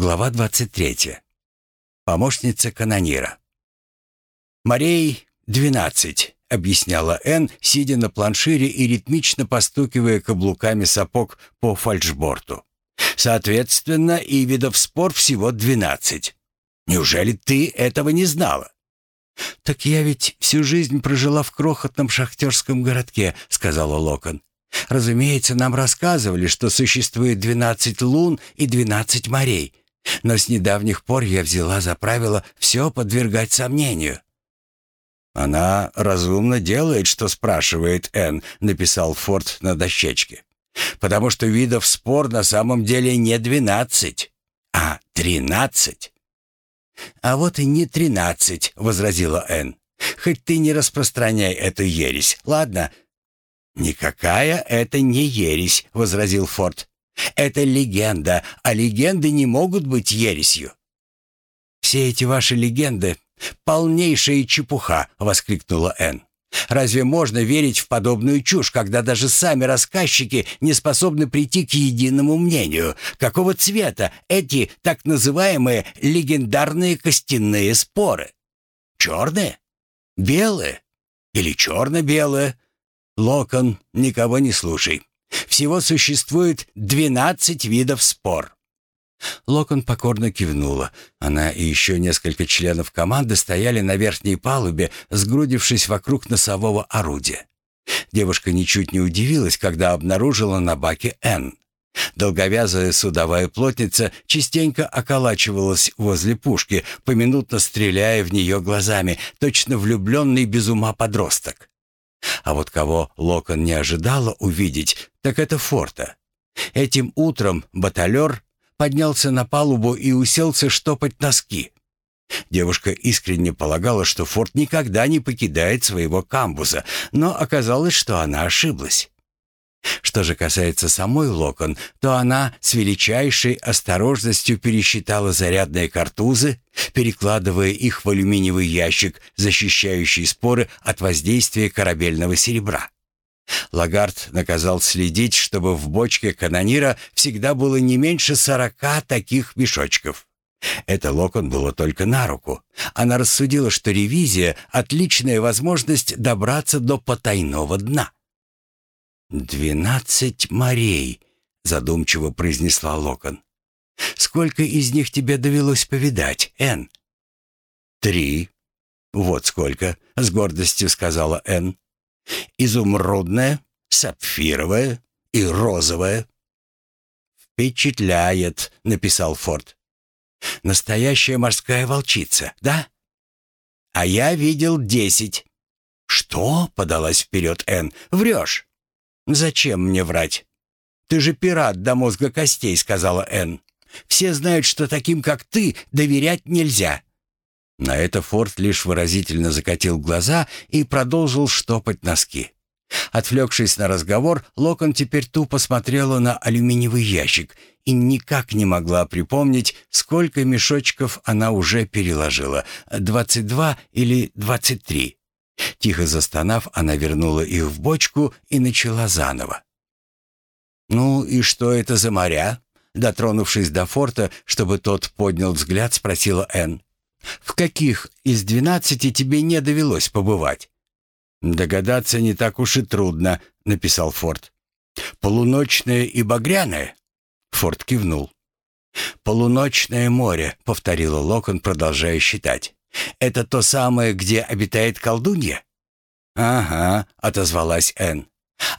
Глава 23. Помощница канонира. «Морей двенадцать», — объясняла Энн, сидя на планшире и ритмично постукивая каблуками сапог по фальшборту. «Соответственно, и видов спор всего двенадцать. Неужели ты этого не знала?» «Так я ведь всю жизнь прожила в крохотном шахтерском городке», — сказала Локон. «Разумеется, нам рассказывали, что существует двенадцать лун и двенадцать морей, но с недавних пор я взяла за правило все подвергать сомнению». «Она разумно делает, что спрашивает Энн», — написал Форд на дощечке. «Потому что видов спор на самом деле не двенадцать, а тринадцать». «А вот и не тринадцать», — возразила Энн. «Хоть ты не распространяй эту ересь, ладно?» «Никакая это не ересь», — возразил Форд. Это легенда, а легенды не могут быть ересью. Все эти ваши легенды — полнейшая чепуха, воскликнула Энн. Разве можно верить в подобную чушь, когда даже сами рассказчики не способны прийти к единому мнению? Какого цвета эти так называемые легендарные костяные споры? Черные? Белые? Или черно-белые? Локон, никого не слушай. Всего существует двенадцать видов спор». Локон покорно кивнула. Она и еще несколько членов команды стояли на верхней палубе, сгрудившись вокруг носового орудия. Девушка ничуть не удивилась, когда обнаружила на баке «Н». Долговязая судовая плотница частенько околачивалась возле пушки, поминутно стреляя в нее глазами, точно влюбленный без ума подросток. А вот кого Локон не ожидала увидеть, так это Форта. Этим утром баталер поднялся на палубу и уселся штопать носки. Девушка искренне полагала, что Форт никогда не покидает своего камбуза, но оказалось, что она ошиблась. Что же касается самой Локон, то она с величайшей осторожностью пересчитала зарядные картузы, перекладывая их в алюминиевый ящик, защищающий споры от воздействия корабельного серебра. Лагард наказал следить, чтобы в бочке канонира всегда было не меньше сорока таких мешочков. Это Локон было только на руку. Она рассудила, что ревизия — отличная возможность добраться до потайного дна. «Двенадцать морей», — задумчиво произнесла Локон. «Сколько из них тебе довелось повидать, Энн?» «Три». «Вот сколько», — с гордостью сказала Энн. «Изумрудная, сапфировая и розовая». «Впечатляет», — написал Форд. «Настоящая морская волчица, да?» «А я видел десять». «Что?» — подалась вперед Энн. «Врешь». «Зачем мне врать?» «Ты же пират до мозга костей», — сказала Энн. «Все знают, что таким, как ты, доверять нельзя». На это Форд лишь выразительно закатил глаза и продолжил штопать носки. Отвлекшись на разговор, Локон теперь тупо смотрела на алюминиевый ящик и никак не могла припомнить, сколько мешочков она уже переложила — двадцать два или двадцать три. Тихо застонав, она вернула их в бочку и начала заново. «Ну и что это за моря?» Дотронувшись до форта, чтобы тот поднял взгляд, спросила Энн. «В каких из двенадцати тебе не довелось побывать?» «Догадаться не так уж и трудно», — написал Форд. «Полуночное и багряное?» Форд кивнул. «Полуночное море», — повторила Локон, продолжая считать. Это то самое, где обитает колдунья?» «Ага», — отозвалась Энн.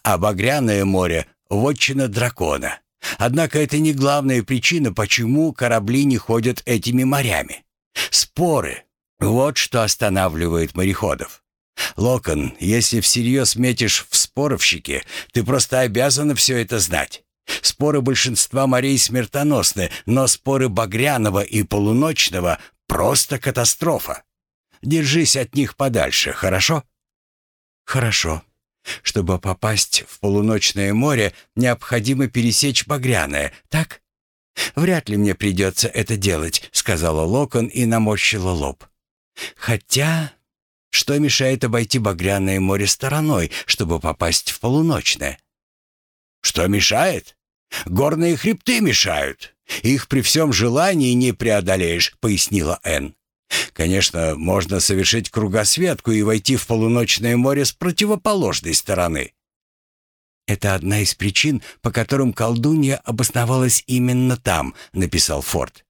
«А Багряное море — вотчина дракона. Однако это не главная причина, почему корабли не ходят этими морями. Споры — вот что останавливает мореходов. Локон, если всерьез метишь в споровщики, ты просто обязана все это знать. Споры большинства морей смертоносны, но споры Багряного и Полуночного Просто катастрофа. Держись от них подальше, хорошо? Хорошо. Чтобы попасть в полуночное море, необходимо пересечь Багряное, так? Вряд ли мне придется это делать, сказала Локон и наморщила лоб. Хотя, что мешает обойти Багряное море стороной, чтобы попасть в полуночное? Что мешает? Горные хребты мешают. Их при всем желании не преодолеешь», — пояснила Энн. «Конечно, можно совершить кругосветку и войти в полуночное море с противоположной стороны». «Это одна из причин, по которым колдунья обосновалась именно там», — написал Форд.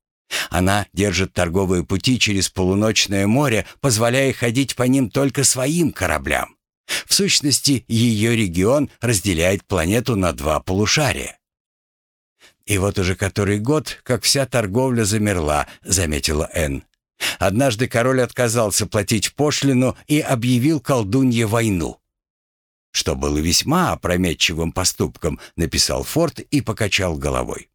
«Она держит торговые пути через полуночное море, позволяя ходить по ним только своим кораблям. В сущности, ее регион разделяет планету на два полушария. «И вот уже который год, как вся торговля замерла», — заметила Энн. Однажды король отказался платить пошлину и объявил колдунье войну. «Что было весьма опрометчивым поступком», — написал Форд и покачал головой.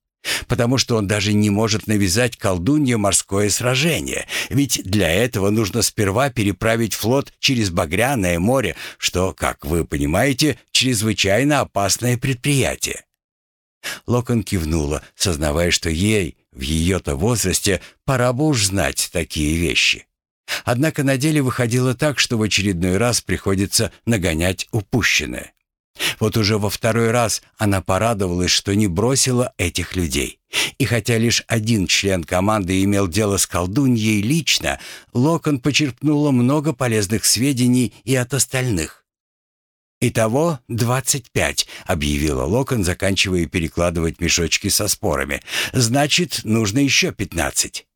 «Потому что он даже не может навязать колдунье морское сражение, ведь для этого нужно сперва переправить флот через Багряное море, что, как вы понимаете, чрезвычайно опасное предприятие. Локон кивнула, сознавая, что ей, в ее-то возрасте, пора бы уж знать такие вещи. Однако на деле выходило так, что в очередной раз приходится нагонять упущенное. Вот уже во второй раз она порадовалась, что не бросила этих людей. И хотя лишь один член команды имел дело с колдуньей лично, Локон почерпнула много полезных сведений и от остальных. «Итого двадцать пять», — объявила Локон, заканчивая перекладывать мешочки со спорами. «Значит, нужно еще пятнадцать».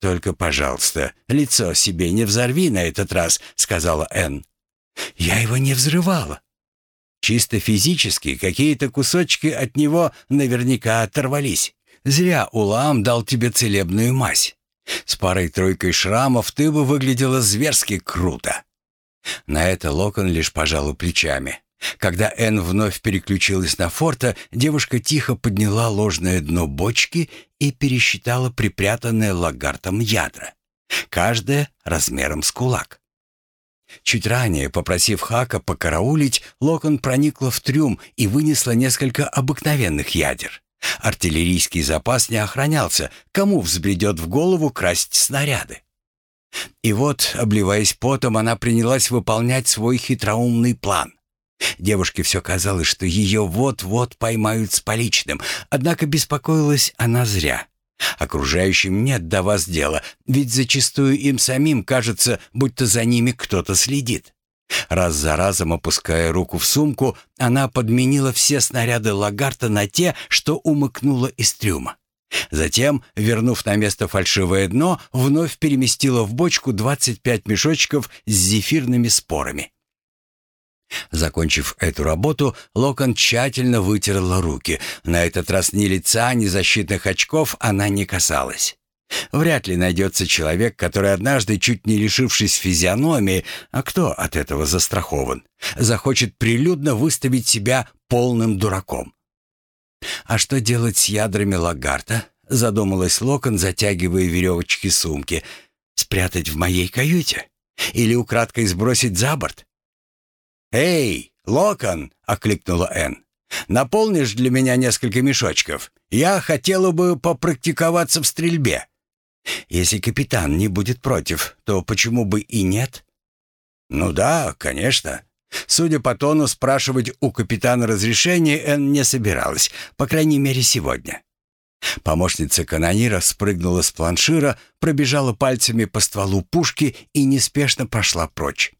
«Только, пожалуйста, лицо себе не взорви на этот раз», — сказала Энн. «Я его не взрывала». Чисто физически какие-то кусочки от него наверняка оторвались. Зря Улам дал тебе целебную мазь. С парой-тройкой шрамов ты бы выглядела зверски круто. На это Локон лишь пожал плечами. Когда Энн вновь переключилась на форта, девушка тихо подняла ложное дно бочки и пересчитала припрятанное лагартом ядра. Каждое размером с кулак. Чуть ранее, попросив Хака покараулить, Локон проникла в трюм и вынесла несколько обыкновенных ядер. Артиллерийский запас не охранялся, кому взбредет в голову красть снаряды. И вот, обливаясь потом, она принялась выполнять свой хитроумный план. Девушке все казалось, что ее вот-вот поймают с поличным, однако беспокоилась она зря. Окружающим нет до вас дела, ведь зачастую им самим кажется, будто за ними кто-то следит. Раз за разом опуская руку в сумку, она подменила все снаряды Лагарта на те, что умыкнула из трюма. Затем, вернув на место фальшивое дно, вновь переместила в бочку 25 мешочков с зефирными спорами. Закончив эту работу, Локон тщательно вытерла руки. На этот раз ни лица, ни защитных очков она не касалась. Вряд ли найдется человек, который однажды, чуть не лишившись физиономии, а кто от этого застрахован, захочет прилюдно выставить себя полным дураком. «А что делать с ядрами Лагарта?» — задумалась Локон, затягивая веревочки сумки. «Спрятать в моей каюте? Или украдкой сбросить за борт?» «Эй, Локон!» — окликнула Энн. «Наполнишь для меня несколько мешочков? Я хотела бы попрактиковаться в стрельбе». «Если капитан не будет против, то почему бы и нет?» «Ну да, конечно. Судя по тону, спрашивать у капитана разрешения Энн не собиралась, по крайней мере, сегодня. Помощница канонира спрыгнула с планшира, пробежала пальцами по стволу пушки и неспешно пошла прочь.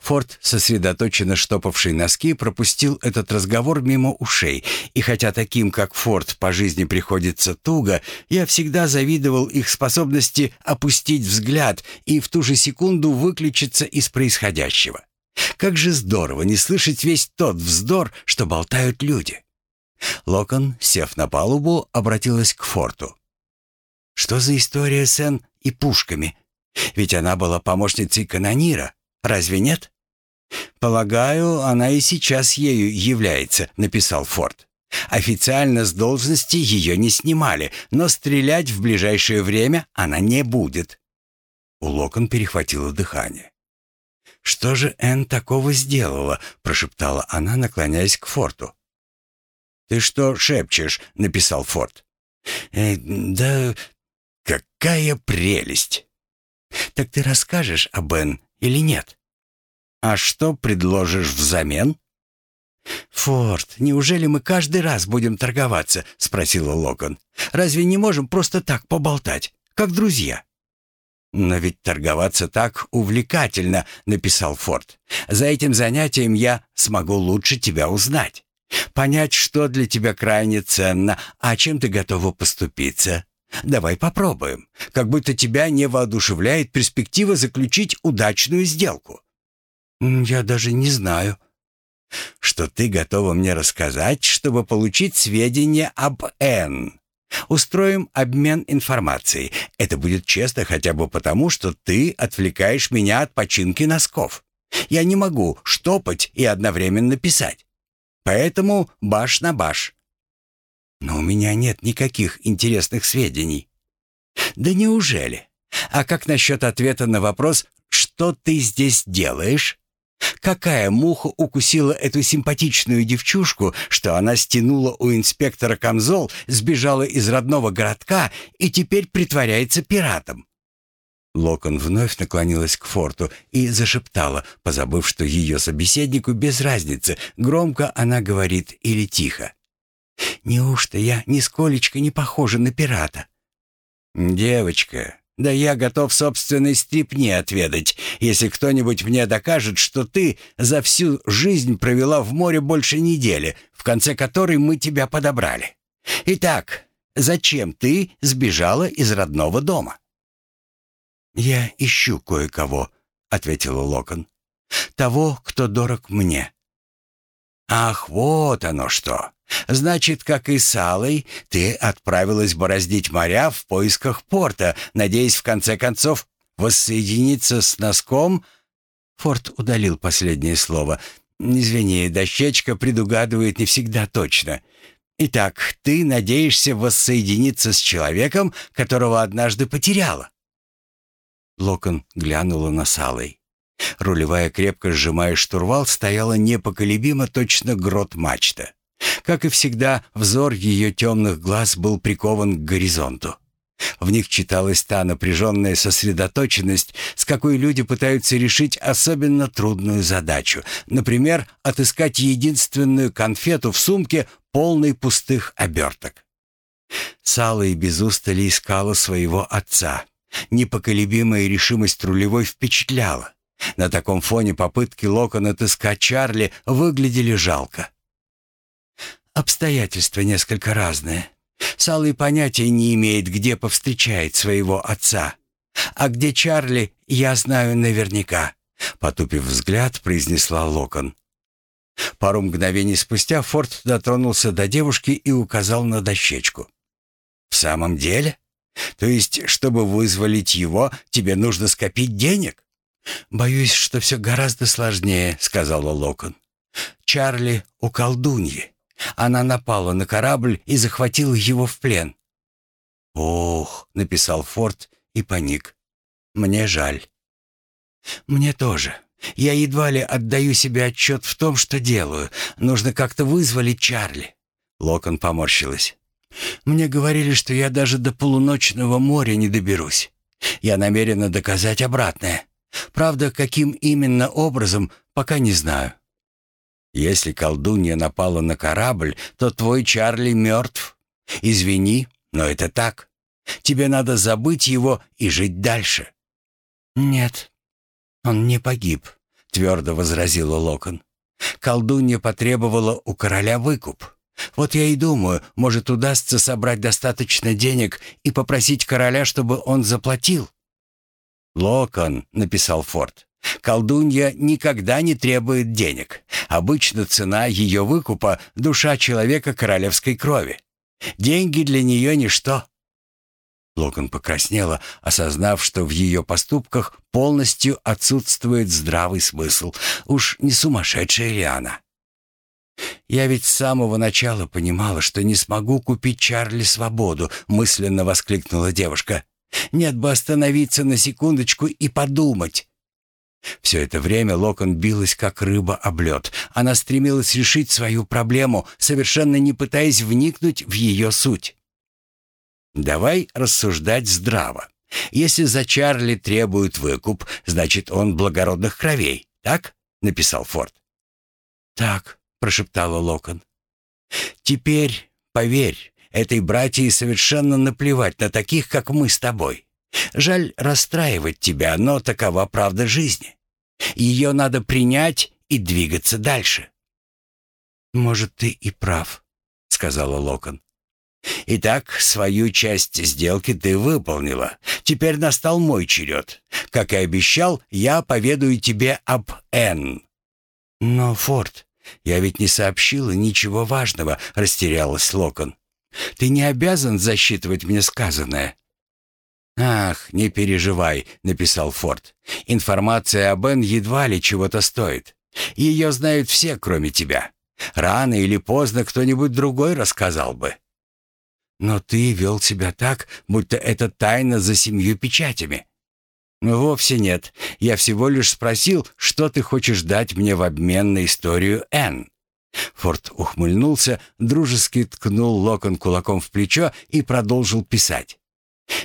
Форд, сосредоточенно штопавший носки, пропустил этот разговор мимо ушей, и хотя таким, как Форд, по жизни приходится туго, я всегда завидовал их способности опустить взгляд и в ту же секунду выключиться из происходящего. Как же здорово не слышать весь тот вздор, что болтают люди. Локон, сев на палубу, обратилась к форту. Что за история с Энн и пушками? Ведь она была помощницей канонира, разве нет? Полагаю, она и сейчас ею является, написал Форд. Официально с должности ее не снимали, но стрелять в ближайшее время она не будет. У Локон перехватило дыхание. «Что же Энн такого сделала?» — прошептала она, наклоняясь к Форту. «Ты что шепчешь?» — написал Форт. «Э, «Да какая прелесть!» «Так ты расскажешь об Энн или нет?» «А что предложишь взамен?» «Форд, неужели мы каждый раз будем торговаться?» — спросила Локон. «Разве не можем просто так поболтать, как друзья?» «Но ведь торговаться так увлекательно», — написал Форд. «За этим занятием я смогу лучше тебя узнать, понять, что для тебя крайне ценно, а чем ты готова поступиться. Давай попробуем, как будто тебя не воодушевляет перспектива заключить удачную сделку». «Я даже не знаю», что ты готова мне рассказать, чтобы получить сведения об Н. Устроим обмен информацией. Это будет честно хотя бы потому, что ты отвлекаешь меня от починки носков. Я не могу штопать и одновременно писать. Поэтому баш на баш. Но у меня нет никаких интересных сведений. Да неужели? А как насчет ответа на вопрос «Что ты здесь делаешь?» Какая муха укусила эту симпатичную девчушку, что она стянула у инспектора камзол, сбежала из родного городка и теперь притворяется пиратом? Локон вновь наклонилась к форту и зашептала, позабыв, что ее собеседнику без разницы, громко она говорит или тихо. «Неужто я нисколечко не похожа на пирата?» «Девочка, да я готов собственной стрипни отведать, если кто-нибудь мне докажет, что ты за всю жизнь провела в море больше недели, в конце которой мы тебя подобрали. Итак, зачем ты сбежала из родного дома?» «Я ищу кое-кого», — ответила Локон. «Того, кто дорог мне». «Ах, вот оно что! Значит, как и с Алой, ты отправилась бороздить моря в поисках порта, надеясь в конце концов воссоединиться с носком?» Форд удалил последнее слово. «Извини, дощечка предугадывает не всегда точно. Итак, ты надеешься воссоединиться с человеком, которого однажды потеряла?» Локон глянула на Салой. Рулевая, крепко сжимая штурвал, стояла непоколебимо точно грот мачта. Как и всегда, взор ее темных глаз был прикован к горизонту. В них читалась та напряженная сосредоточенность, с какой люди пытаются решить особенно трудную задачу. Например, отыскать единственную конфету в сумке, полной пустых оберток. Сала и без устали искала своего отца. Непоколебимая решимость рулевой впечатляла. На таком фоне попытки Локона отыскать Чарли выглядели жалко. Обстоятельства несколько разные. Салый понятия не имеет, где повстречает своего отца. А где Чарли, я знаю наверняка, потупив взгляд, произнесла Локон. Пару мгновений спустя Форд дотронулся до девушки и указал на дощечку. «В самом деле? То есть, чтобы вызволить его, тебе нужно скопить денег?» «Боюсь, что все гораздо сложнее», — сказала Локон. «Чарли у колдуньи. Она напала на корабль и захватила его в плен». «Ох», — написал Форд и паник. «Мне жаль». «Мне тоже. Я едва ли отдаю себе отчет в том, что делаю. Нужно как-то вызволить Чарли». Локон поморщилась. «Мне говорили, что я даже до полуночного моря не доберусь. Я намерена доказать обратное. Правда, каким именно образом, пока не знаю. Если колдунья напала на корабль, то твой Чарли мертв. Извини, но это так. Тебе надо забыть его и жить дальше». «Нет, он не погиб», — твердо возразила Локон. «Колдунья потребовала у короля выкуп. Вот я и думаю, может, удастся собрать достаточно денег и попросить короля, чтобы он заплатил». «Локон», — написал Форд, — «колдунья никогда не требует денег. Обычно цена ее выкупа — душа человека королевской крови. Деньги для нее ничто». Локон покраснела, осознав, что в ее поступках полностью отсутствует здравый смысл. Уж не сумасшедшая ли она? «Я ведь с самого начала понимала, что не смогу купить Чарли свободу», — мысленно воскликнула девушка. Нет бы остановиться на секундочку и подумать. Все это время Локон билась, как рыба об лед. Она стремилась решить свою проблему, совершенно не пытаясь вникнуть в ее суть. «Давай рассуждать здраво. Если за Чарли требуют выкуп, значит, он благородных кровей, так?» — написал Форд. «Так», — прошептала Локон. «Теперь, поверь, этой братье совершенно наплевать на таких, как мы с тобой. Жаль расстраивать тебя, но такова правда жизни. Ее надо принять и двигаться дальше». «Может, ты и прав», — сказала Локон. «Итак, свою часть сделки ты выполнила. Теперь настал мой черед. Как и обещал, я поведаю тебе об Энн». «Но, Форд, я ведь не сообщила ничего важного», — растерялась Локон. «Ты не обязан засчитывать мне сказанное». «Ах, не переживай», — написал Форд. «Информация об Энн едва ли чего-то стоит. Ее знают все, кроме тебя. Рано или поздно кто-нибудь другой рассказал бы». «Но ты вел себя так, будто это тайна за семью печатями». «Вовсе нет. Я всего лишь спросил, что ты хочешь дать мне в обмен на историю Энн». Форд ухмыльнулся, дружески ткнул Локон кулаком в плечо и продолжил писать.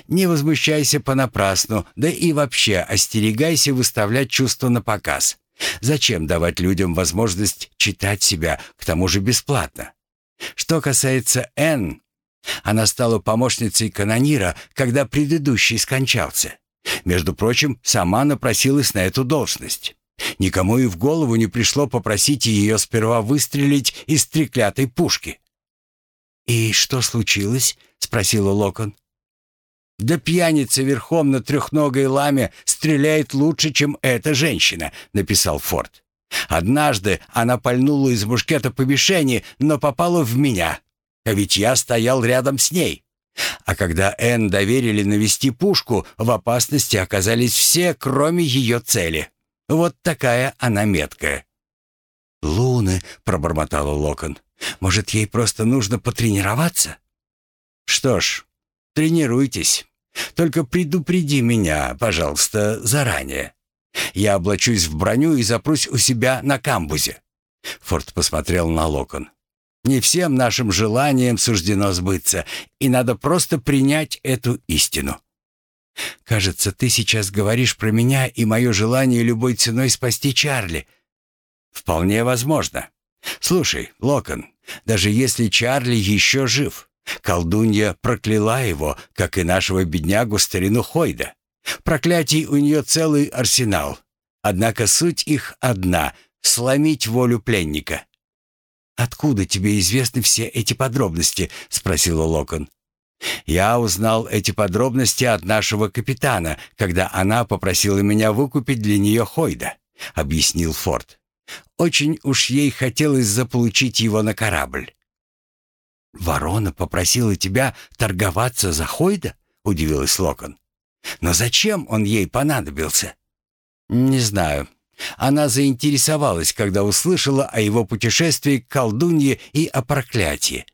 «Не возмущайся понапрасну, да и вообще остерегайся выставлять чувства на показ. Зачем давать людям возможность читать себя, к тому же бесплатно? Что касается Энн, она стала помощницей канонира, когда предыдущий скончался. Между прочим, сама напросилась на эту должность. Никому и в голову не пришло попросить ее сперва выстрелить из треклятой пушки. «И что случилось?» — спросила Локон. «Да пьяница верхом на трехногой ламе стреляет лучше, чем эта женщина», — написал Форд. «Однажды она пальнула из мушкета по мишени, но попала в меня. А ведь я стоял рядом с ней. А когда Энн доверили навести пушку, в опасности оказались все, кроме ее цели. Вот такая она меткая». «Луны», — пробормотала Локон. «Может, ей просто нужно потренироваться?» «Что ж, тренируйтесь. Только предупреди меня, пожалуйста, заранее. Я облачусь в броню и запрусь у себя на камбузе». Форд посмотрел на Локон. Не всем нашим желаниям суждено сбыться, и надо просто принять эту истину. Кажется, ты сейчас говоришь про меня и мое желание любой ценой спасти Чарли. Вполне возможно. Слушай, Локон, даже если Чарли еще жив, колдунья прокляла его, как и нашего беднягу старину Хойда. Проклятий у нее целый арсенал. Однако суть их одна — сломить волю пленника. «Откуда тебе известны все эти подробности?» — спросила Локон. «Я узнал эти подробности от нашего капитана, когда она попросила меня выкупить для нее Хойда», — объяснил Форд. «Очень уж ей хотелось заполучить его на корабль». «Ворона попросила тебя торговаться за Хойда?» — удивилась Локон. «Но зачем он ей понадобился?» «Не знаю. Она заинтересовалась, когда услышала о его путешествии к колдунье и о проклятии.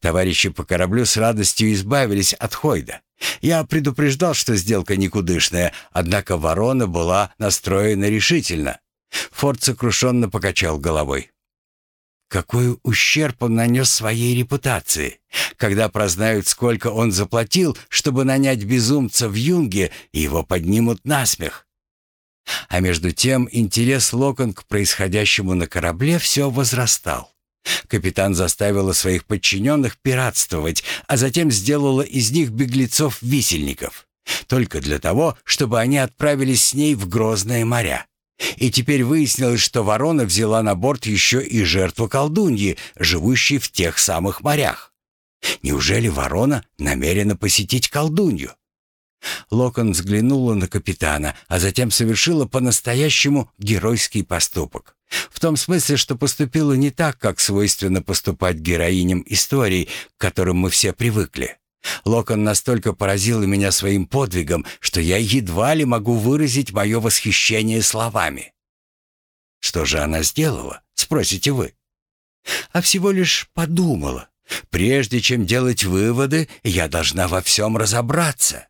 Товарищи по кораблю с радостью избавились от Хойда. Я предупреждал, что сделка никудышная, однако ворона была настроена решительно. Форд сокрушенно покачал головой. Какой ущерб он нанес своей репутации. Когда прознают, сколько он заплатил, чтобы нанять безумца в юнге, его поднимут на смех. А между тем интерес Локон к происходящему на корабле все возрастал. Капитан заставила своих подчиненных пиратствовать, а затем сделала из них беглецов-висельников. Только для того, чтобы они отправились с ней в грозные моря. И теперь выяснилось, что ворона взяла на борт еще и жертву колдуньи, живущей в тех самых морях. Неужели ворона намерена посетить колдунью? Локон взглянула на капитана, а затем совершила по-настоящему геройский поступок. В том смысле, что поступила не так, как свойственно поступать героиням историй, к которым мы все привыкли. Локон настолько поразила меня своим подвигом, что я едва ли могу выразить мое восхищение словами. Что же она сделала, спросите вы? А всего лишь подумала. Прежде чем делать выводы, я должна во всем разобраться.